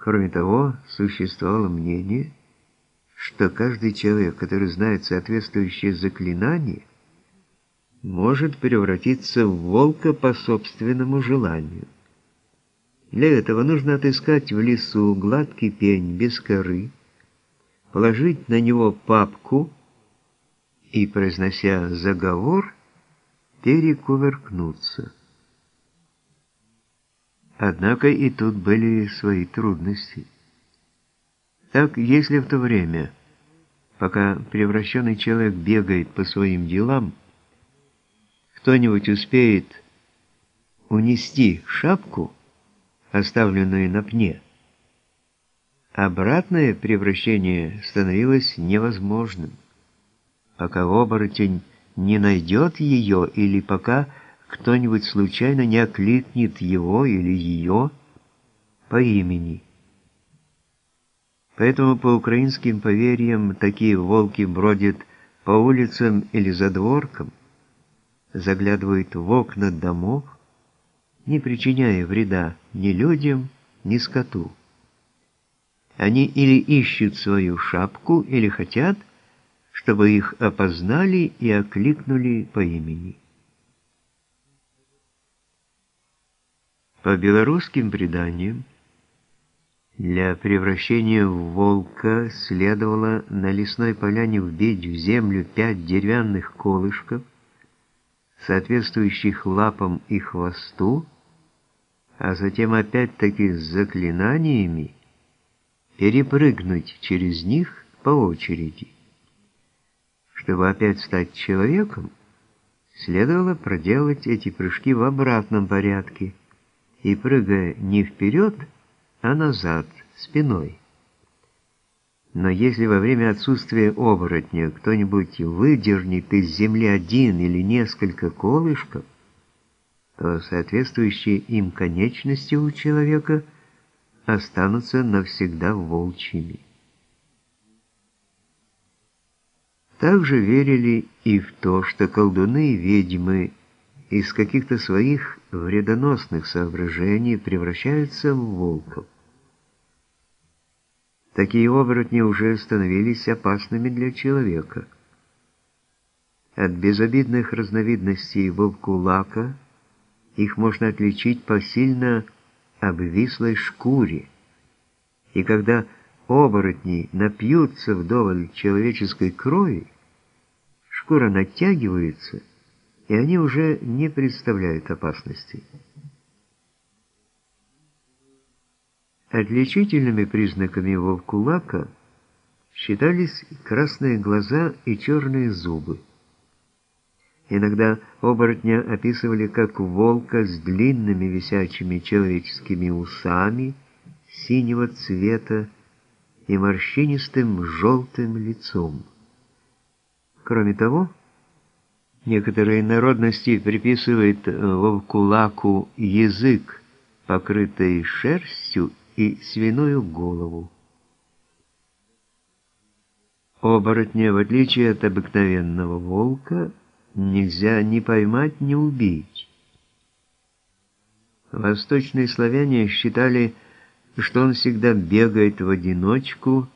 Кроме того, существовало мнение, что каждый человек, который знает соответствующее заклинание, может превратиться в волка по собственному желанию. Для этого нужно отыскать в лесу гладкий пень без коры, положить на него папку и, произнося заговор, перекувыркнуться. Однако и тут были свои трудности. Так, если в то время, пока превращенный человек бегает по своим делам, кто-нибудь успеет унести шапку, оставленную на пне, обратное превращение становилось невозможным, пока оборотень не найдет ее или пока кто-нибудь случайно не окликнет его или ее по имени. Поэтому по украинским поверьям такие волки бродят по улицам или задворкам, заглядывают в окна домов, не причиняя вреда ни людям, ни скоту. Они или ищут свою шапку, или хотят, чтобы их опознали и окликнули по имени. По белорусским преданиям, для превращения в волка следовало на лесной поляне вбить в землю пять деревянных колышков, соответствующих лапам и хвосту, а затем опять-таки с заклинаниями перепрыгнуть через них по очереди. Чтобы опять стать человеком, следовало проделать эти прыжки в обратном порядке и прыгая не вперед, а назад, спиной. Но если во время отсутствия оборотня кто-нибудь выдернет из земли один или несколько колышков, то соответствующие им конечности у человека останутся навсегда волчьими. Также верили и в то, что колдуны и ведьмы из каких-то своих вредоносных соображений превращаются в волков. Такие оборотни уже становились опасными для человека. От безобидных разновидностей волкулака их можно отличить по сильно обвислой шкуре. И когда оборотни напьются вдоволь человеческой крови, шкура натягивается, и они уже не представляют опасности. Отличительными признаками волкулака считались красные глаза и черные зубы. Иногда оборотня описывали как волка с длинными висячими человеческими усами синего цвета и морщинистым желтым лицом. Кроме того, некоторые народности приписывают волкулаку язык, покрытый шерстью и свиную голову. Оборотня, в отличие от обыкновенного волка, нельзя ни поймать, ни убить. Восточные славяне считали, что он всегда бегает в одиночку,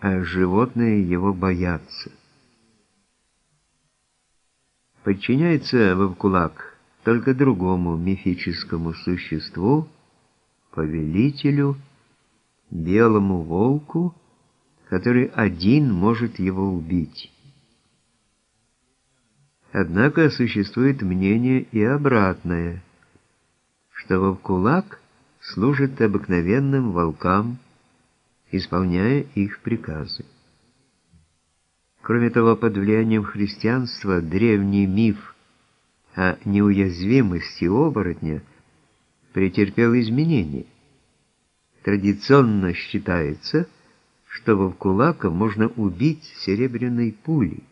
а животные его боятся. Подчиняется Вовкулак только другому мифическому существу, повелителю, белому волку, который один может его убить. Однако существует мнение и обратное, что волкулак служит обыкновенным волкам, исполняя их приказы. Кроме того, под влиянием христианства древний миф о неуязвимости оборотня – претерпел изменения. Традиционно считается, что Вовкулака можно убить серебряной пулей,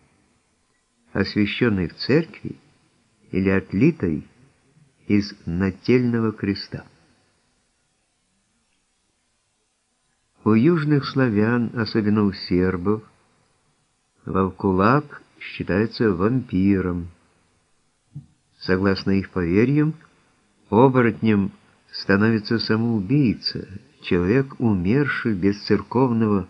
освященной в церкви или отлитой из нательного креста. У южных славян, особенно у сербов, Вовкулак считается вампиром. Согласно их поверьям, Оборотнем становится самоубийца, человек, умерший без церковного